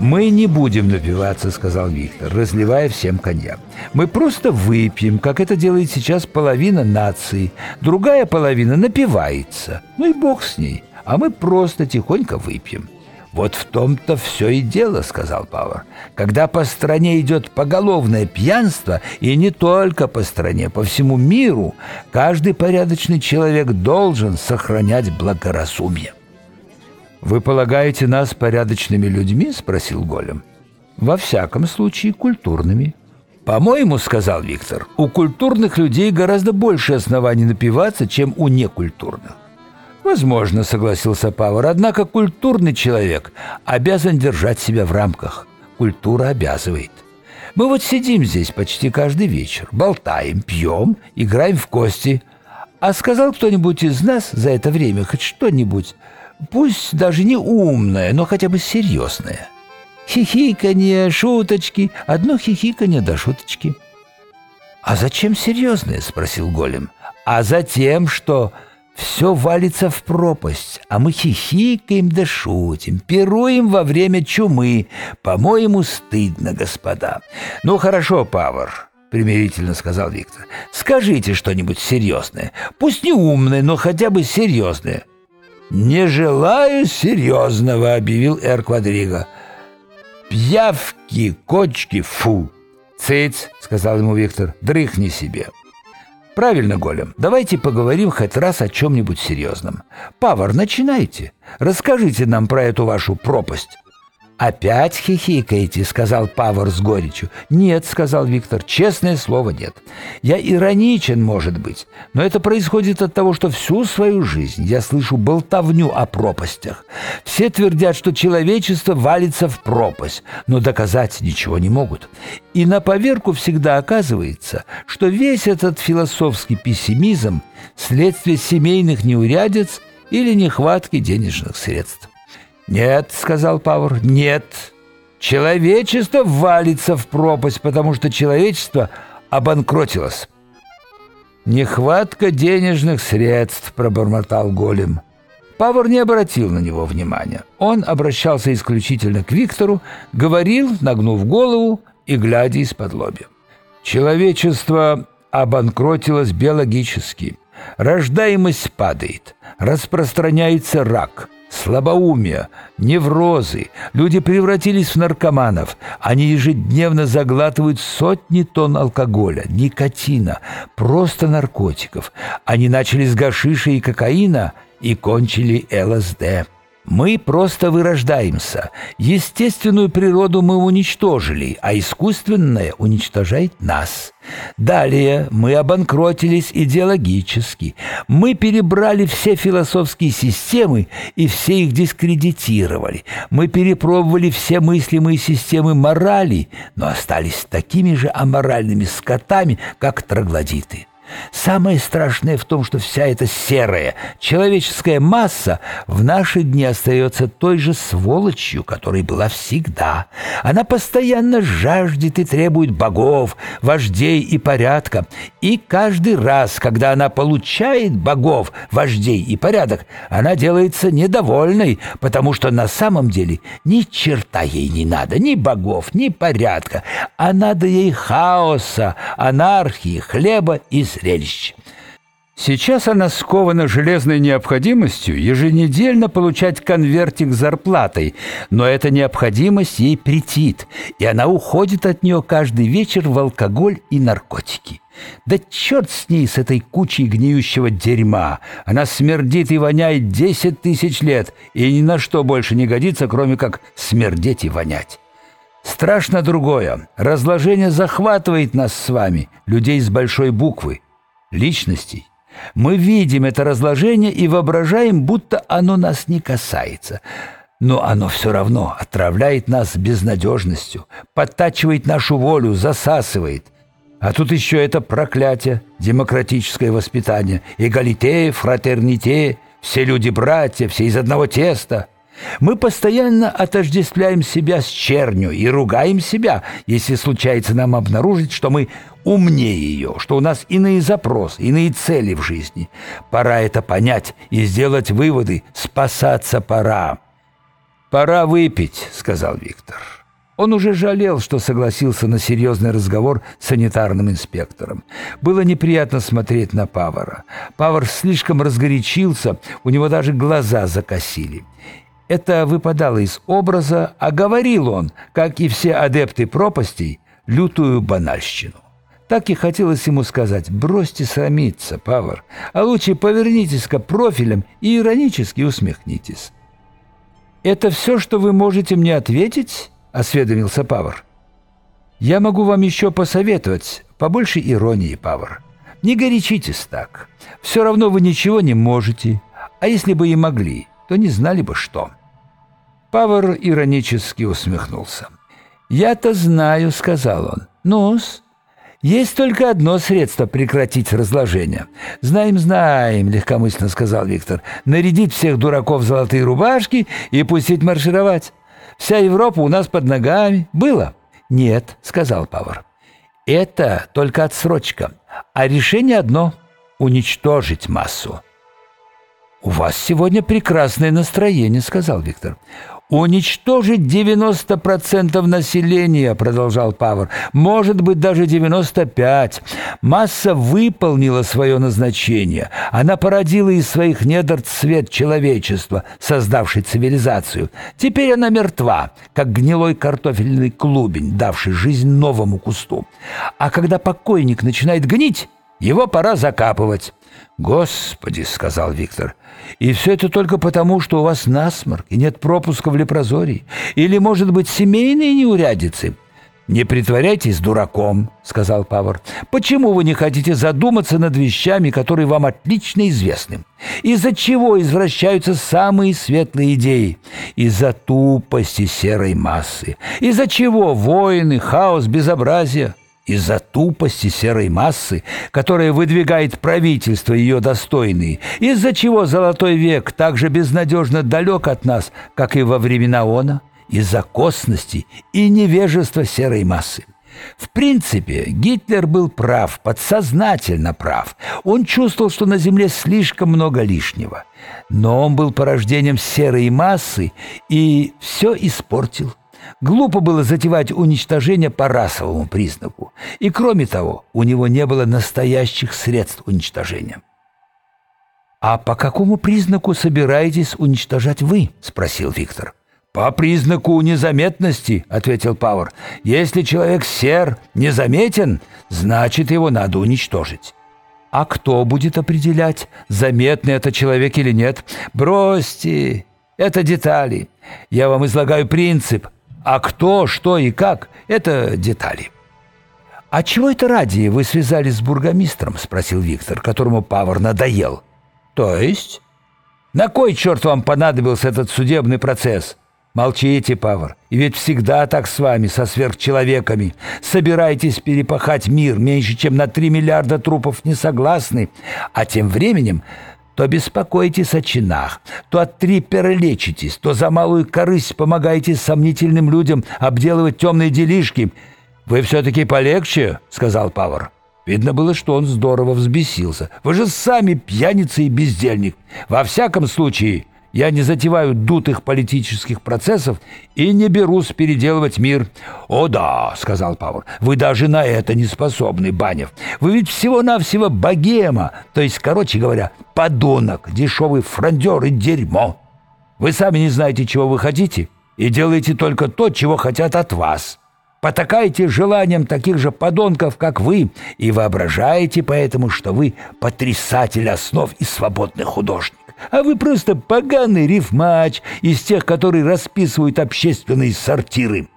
«Мы не будем напиваться», — сказал Виктор, разливая всем коньяк. «Мы просто выпьем, как это делает сейчас половина нации. Другая половина напивается. Ну и бог с ней. А мы просто тихонько выпьем». «Вот в том-то все и дело», — сказал Павар. «Когда по стране идет поголовное пьянство, и не только по стране, по всему миру, каждый порядочный человек должен сохранять благоразумие». «Вы полагаете нас порядочными людьми?» — спросил Голем. «Во всяком случае, культурными». «По-моему, — сказал Виктор, — у культурных людей гораздо больше оснований напиваться, чем у некультурных». «Возможно, — согласился Павар, — однако культурный человек обязан держать себя в рамках. Культура обязывает. Мы вот сидим здесь почти каждый вечер, болтаем, пьем, играем в кости. А сказал кто-нибудь из нас за это время хоть что-нибудь пусть даже не умное, но хотя бы серьезное. Хихиканье, шуточки, одно хихиканье до шуточки. «А зачем серьезное?» — спросил Голем. «А за тем, что все валится в пропасть, а мы хихикаем да шутим, пируем во время чумы. По-моему, стыдно, господа». «Ну, хорошо, Павар», — примирительно сказал Виктор. «Скажите что-нибудь серьезное. Пусть не умное, но хотя бы серьезное. «Не желаю серьезного», — объявил Эр Квадриго. «Пьявки, кочки, фу!» «Цыц», — сказал ему Виктор, — «дрыхни себе». «Правильно, Голем, давайте поговорим хоть раз о чем-нибудь серьезном. Павар, начинайте. Расскажите нам про эту вашу пропасть». «Опять хихикаете?» — сказал Павар с горечью. «Нет», — сказал Виктор, — «честное слово, нет. Я ироничен, может быть, но это происходит от того, что всю свою жизнь я слышу болтовню о пропастях. Все твердят, что человечество валится в пропасть, но доказать ничего не могут. И на поверку всегда оказывается, что весь этот философский пессимизм – следствие семейных неурядиц или нехватки денежных средств. «Нет», — сказал Пауэр, — «нет. Человечество валится в пропасть, потому что человечество обанкротилось». «Нехватка денежных средств», — пробормотал Голем. Павор не обратил на него внимания. Он обращался исключительно к Виктору, говорил, нагнув голову и глядя из-под лобья. «Человечество обанкротилось биологически. Рождаемость падает, распространяется рак» слабоумие, неврозы. Люди превратились в наркоманов. Они ежедневно заглатывают сотни тонн алкоголя, никотина, просто наркотиков. Они начали с гашиша и кокаина и кончили ЛСД. Мы просто вырождаемся. Естественную природу мы уничтожили, а искусственное уничтожает нас. Далее мы обанкротились идеологически. Мы перебрали все философские системы и все их дискредитировали. Мы перепробовали все мыслимые системы морали, но остались такими же аморальными скотами, как троглодиты. Самое страшное в том, что вся эта серая человеческая масса в наши дни остается той же сволочью, которой была всегда. Она постоянно жаждет и требует богов, вождей и порядка. И каждый раз, когда она получает богов, вождей и порядок, она делается недовольной, потому что на самом деле ни черта ей не надо, ни богов, ни порядка, а надо ей хаоса, анархии, хлеба и зрелищ. Сейчас она скована железной необходимостью еженедельно получать конвертик с зарплатой, но эта необходимость ей претит, и она уходит от нее каждый вечер в алкоголь и наркотики. Да черт с ней, с этой кучей гниющего дерьма! Она смердит и воняет десять тысяч лет, и ни на что больше не годится, кроме как смердеть и вонять. Страшно другое. Разложение захватывает нас с вами, людей с большой буквы личностей. Мы видим это разложение и воображаем, будто оно нас не касается. Но оно все равно отравляет нас безнадежностью, подтачивает нашу волю, засасывает. А тут еще это проклятие, демократическое воспитание, эгалите, фратерните, все люди братья, все из одного теста – мы постоянно отождествляем себя с чернью и ругаем себя, если случается нам обнаружить, что мы умнее ее, что у нас иные запросы, иные цели в жизни. Пора это понять и сделать выводы. Спасаться пора. «Пора выпить», — сказал Виктор. Он уже жалел, что согласился на серьезный разговор с санитарным инспектором. Было неприятно смотреть на Павара. Павар слишком разгорячился, у него даже глаза закосили. Это выпадало из образа, а говорил он, как и все адепты пропастей, лютую банальщину. Так и хотелось ему сказать, бросьте срамиться, Павар, а лучше повернитесь-ка профилем и иронически усмехнитесь. «Это все, что вы можете мне ответить?» — осведомился Павар. «Я могу вам еще посоветовать. Побольше иронии, Павар. Не горячитесь так. Все равно вы ничего не можете. А если бы и могли, то не знали бы что». Павар иронически усмехнулся. «Я-то знаю», — сказал он. «Ну-с, есть только одно средство прекратить разложение. Знаем, знаем, легкомысленно сказал Виктор. Нарядить всех дураков в золотые рубашки и пустить маршировать. Вся Европа у нас под ногами. Было? Нет, сказал Павар. Это только отсрочка. А решение одно — уничтожить массу. «У вас сегодня прекрасное настроение», — сказал Виктор. «Уничтожить 90% населения», — продолжал Павар, «может быть, даже 95%. Масса выполнила свое назначение. Она породила из своих недр цвет человечества, создавший цивилизацию. Теперь она мертва, как гнилой картофельный клубень, давший жизнь новому кусту. А когда покойник начинает гнить, его пора закапывать». «Господи!» — сказал Виктор. «И все это только потому, что у вас насморк и нет пропуска в лепрозорий? Или, может быть, семейные неурядицы?» «Не притворяйтесь дураком», — сказал Павар. «Почему вы не хотите задуматься над вещами, которые вам отлично известны? Из-за чего извращаются самые светлые идеи? Из-за тупости серой массы. Из-за чего войны, хаос, безобразие? Из-за тупости серой массы, которая выдвигает правительство ее достойные, из-за чего золотой век так же безнадежно далек от нас, как и во времена она, из-за косности и невежества серой массы. В принципе, Гитлер был прав, подсознательно прав. Он чувствовал, что на Земле слишком много лишнего. Но он был порождением серой массы и все испортил. Глупо было затевать уничтожение по расовому признаку. И кроме того, у него не было настоящих средств уничтожения. «А по какому признаку собираетесь уничтожать вы?» – спросил Виктор. «По признаку незаметности», — ответил Пауэр. «Если человек сер, незаметен, значит, его надо уничтожить». «А кто будет определять, заметный это человек или нет? Бросьте, это детали. Я вам излагаю принцип, а кто, что и как – это детали. «А чего это ради вы связались с бургомистром?» – спросил Виктор, которому Павар надоел. «То есть?» «На кой черт вам понадобился этот судебный процесс?» «Молчите, Павар, и ведь всегда так с вами, со сверхчеловеками. Собираетесь перепахать мир, меньше чем на три миллиарда трупов не согласны, а тем временем то беспокойтесь о чинах, то от трипера лечитесь, то за малую корысть помогаете сомнительным людям обделывать темные делишки. Вы все-таки полегче, — сказал Павар. Видно было, что он здорово взбесился. Вы же сами пьяница и бездельник. Во всяком случае, я не затеваю дутых политических процессов и не берусь переделывать мир. «О да», — сказал Павел, — «вы даже на это не способны, Банев. Вы ведь всего-навсего богема, то есть, короче говоря, подонок, дешевый фрондер и дерьмо. Вы сами не знаете, чего вы хотите, и делаете только то, чего хотят от вас. Потакаете желанием таких же подонков, как вы, и воображаете поэтому, что вы потрясатель основ и свободный художник а вы просто поганый рифмач из тех, которые расписывают общественные сортиры».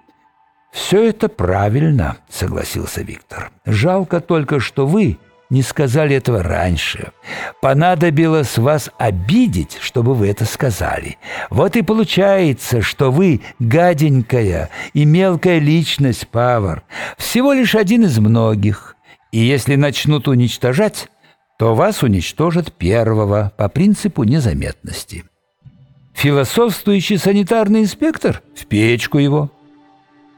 «Все это правильно», — согласился Виктор. «Жалко только, что вы не сказали этого раньше. Понадобилось вас обидеть, чтобы вы это сказали. Вот и получается, что вы гаденькая и мелкая личность, Павар. Всего лишь один из многих. И если начнут уничтожать, то вас уничтожат первого по принципу незаметности. Философствующий санитарный инспектор? В печку его.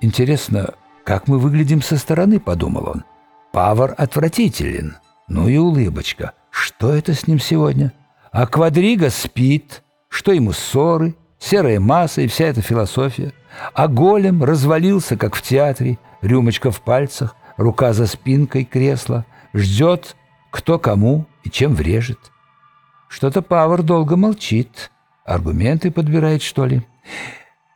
Интересно, как мы выглядим со стороны, подумал он. Павар отвратителен. Ну и улыбочка. Что это с ним сегодня? А Квадрига спит. Что ему ссоры? серая масса и вся эта философия. А голем развалился, как в театре, рюмочка в пальцах, рука за спинкой кресла, ждет, кто кому и чем врежет. Что-то Павар долго молчит, аргументы подбирает, что ли.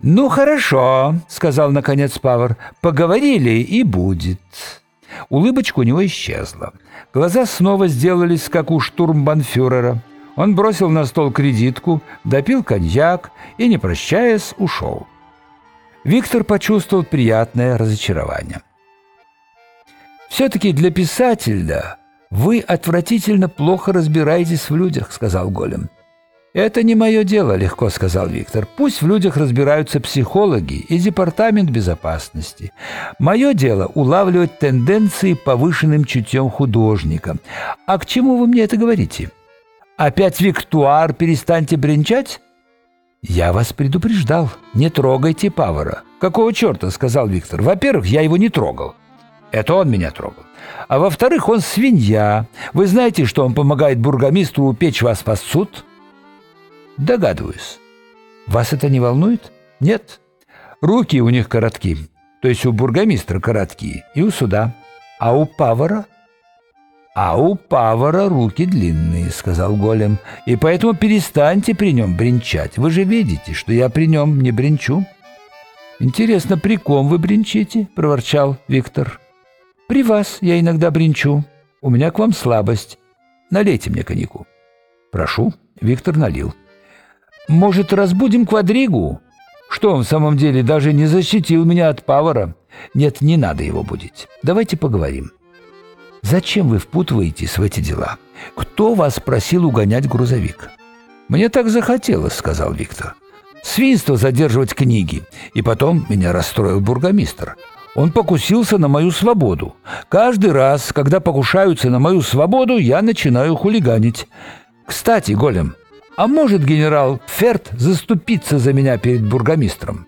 «Ну, хорошо», — сказал наконец Павар, — «поговорили и будет». Улыбочка у него исчезла. Глаза снова сделались, как у штурмбанфюрера. Он бросил на стол кредитку, допил коньяк и, не прощаясь, ушел. Виктор почувствовал приятное разочарование. «Все-таки для писателя вы отвратительно плохо разбираетесь в людях», — сказал Голем. «Это не мое дело», — легко сказал Виктор. «Пусть в людях разбираются психологи и департамент безопасности. Мое дело — улавливать тенденции повышенным чутьем художника. А к чему вы мне это говорите? Опять Виктуар, перестаньте бренчать?» «Я вас предупреждал. Не трогайте Павара». «Какого черта?» — сказал Виктор. «Во-первых, я его не трогал. Это он меня трогал. А во-вторых, он свинья. Вы знаете, что он помогает бургомистру упечь вас под суд?» Догадываюсь. Вас это не волнует? Нет. Руки у них коротки, то есть у бургомистра короткие, и у суда. А у павара? А у павара руки длинные, сказал голем, и поэтому перестаньте при нем бренчать. Вы же видите, что я при нем не бренчу. Интересно, при ком вы бренчите? проворчал Виктор. При вас я иногда бренчу. У меня к вам слабость. Налейте мне коньяку. Прошу. Виктор налил. Может, разбудим квадригу? Что он в самом деле даже не защитил меня от павара? Нет, не надо его будить. Давайте поговорим. Зачем вы впутываетесь в эти дела? Кто вас просил угонять грузовик? Мне так захотелось, сказал Виктор. Свинство задерживать книги. И потом меня расстроил бургомистр. Он покусился на мою свободу. Каждый раз, когда покушаются на мою свободу, я начинаю хулиганить. Кстати, Голем, а может генерал Ферт заступиться за меня перед бургомистром?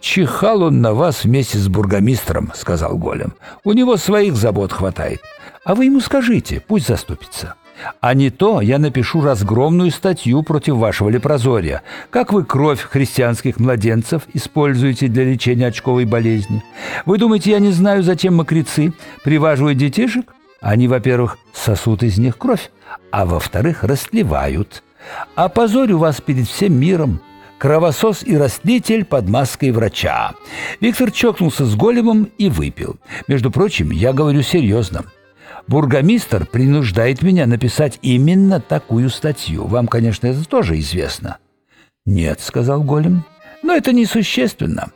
«Чихал он на вас вместе с бургомистром», — сказал Голем. «У него своих забот хватает. А вы ему скажите, пусть заступится. А не то я напишу разгромную статью против вашего лепрозория. Как вы кровь христианских младенцев используете для лечения очковой болезни? Вы думаете, я не знаю, зачем мокрецы приваживают детишек? Они, во-первых, сосут из них кровь, а во-вторых, растлевают. Опозорю вас перед всем миром. Кровосос и растлитель под маской врача. Виктор чокнулся с големом и выпил. Между прочим, я говорю серьезно. Бургомистр принуждает меня написать именно такую статью. Вам, конечно, это тоже известно. «Нет», — сказал голем, — «но это несущественно.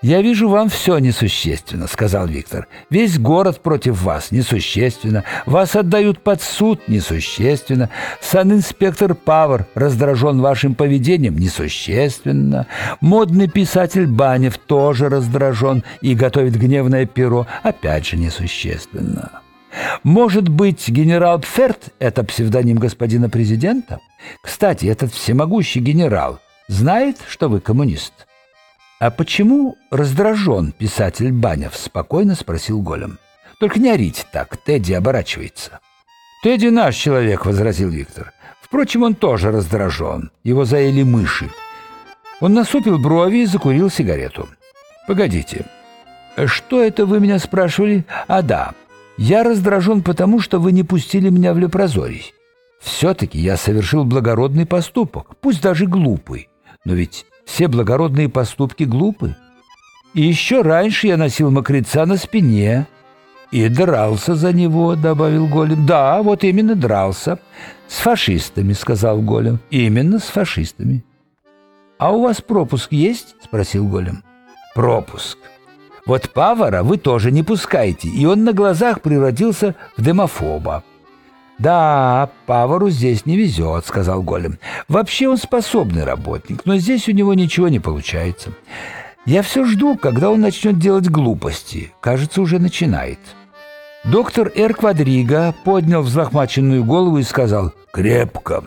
«Я вижу, вам все несущественно», — сказал Виктор. «Весь город против вас несущественно. Вас отдают под суд несущественно. Сан-инспектор Павар раздражен вашим поведением несущественно. Модный писатель Банев тоже раздражен и готовит гневное перо опять же несущественно». Может быть, генерал Пферт – это псевдоним господина президента? Кстати, этот всемогущий генерал знает, что вы коммунист? «А почему раздражен писатель Банев?» — спокойно спросил Голем. «Только не орите так, Тедди оборачивается». «Тедди наш человек», — возразил Виктор. «Впрочем, он тоже раздражен. Его заели мыши». Он насупил брови и закурил сигарету. «Погодите, что это вы меня спрашивали? А да, я раздражен потому, что вы не пустили меня в лепрозорий. Все-таки я совершил благородный поступок, пусть даже глупый. Но ведь все благородные поступки глупы. И еще раньше я носил мокреца на спине и дрался за него, добавил Голем. Да, вот именно дрался. С фашистами, сказал Голем. Именно с фашистами. А у вас пропуск есть? спросил Голем. Пропуск. Вот Павара вы тоже не пускаете, и он на глазах превратился в демофоба. «Да, Павару здесь не везет», — сказал Голем. «Вообще он способный работник, но здесь у него ничего не получается. Я все жду, когда он начнет делать глупости. Кажется, уже начинает». Доктор Эр Квадриго поднял взлохмаченную голову и сказал «Крепко.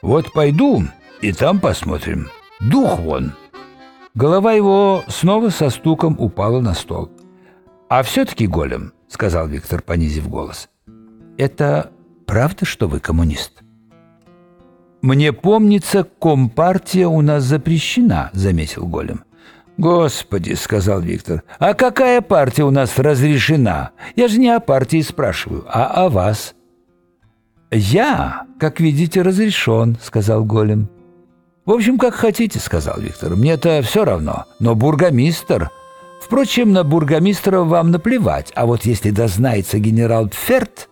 Вот пойду, и там посмотрим. Дух вон». Голова его снова со стуком упала на стол. «А все-таки голем», — сказал Виктор, понизив голос, — «это Правда, что вы коммунист? «Мне помнится, компартия у нас запрещена», — заметил Голем. «Господи», — сказал Виктор, — «а какая партия у нас разрешена? Я же не о партии спрашиваю, а о вас». «Я, как видите, разрешен», — сказал Голем. «В общем, как хотите», — сказал Виктор. «Мне это все равно. Но бургомистр...» «Впрочем, на бургомистра вам наплевать, а вот если дознается генерал Пферт...»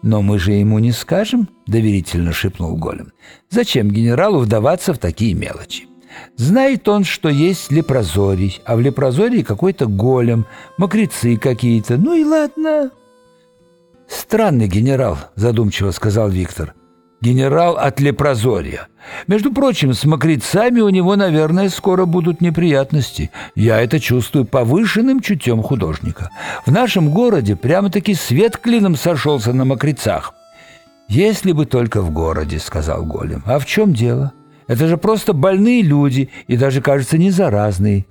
«Но мы же ему не скажем», — доверительно шепнул Голем. «Зачем генералу вдаваться в такие мелочи? Знает он, что есть лепрозорий, а в лепрозории какой-то голем, мокрецы какие-то. Ну и ладно». «Странный генерал», — задумчиво сказал Виктор генерал от Лепрозорья. Между прочим, с мокрецами у него, наверное, скоро будут неприятности. Я это чувствую повышенным чутьем художника. В нашем городе прямо-таки свет клином сошелся на мокрецах. «Если бы только в городе», — сказал Голем. «А в чем дело? Это же просто больные люди и даже, кажется, не заразные.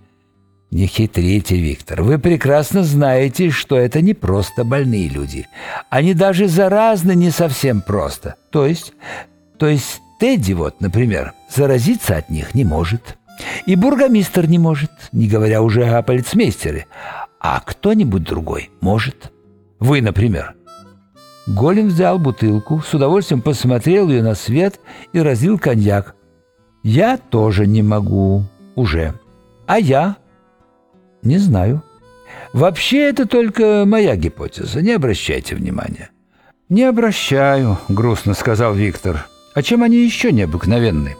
Не хитрите, Виктор. Вы прекрасно знаете, что это не просто больные люди. Они даже заразны не совсем просто. То есть, то есть Тедди вот, например, заразиться от них не может. И бургомистр не может, не говоря уже о полицмейстере. А кто-нибудь другой может. Вы, например. Голем взял бутылку, с удовольствием посмотрел ее на свет и разлил коньяк. Я тоже не могу. Уже. А я не знаю. Вообще это только моя гипотеза, не обращайте внимания. Не обращаю, грустно сказал Виктор. А чем они еще необыкновенны?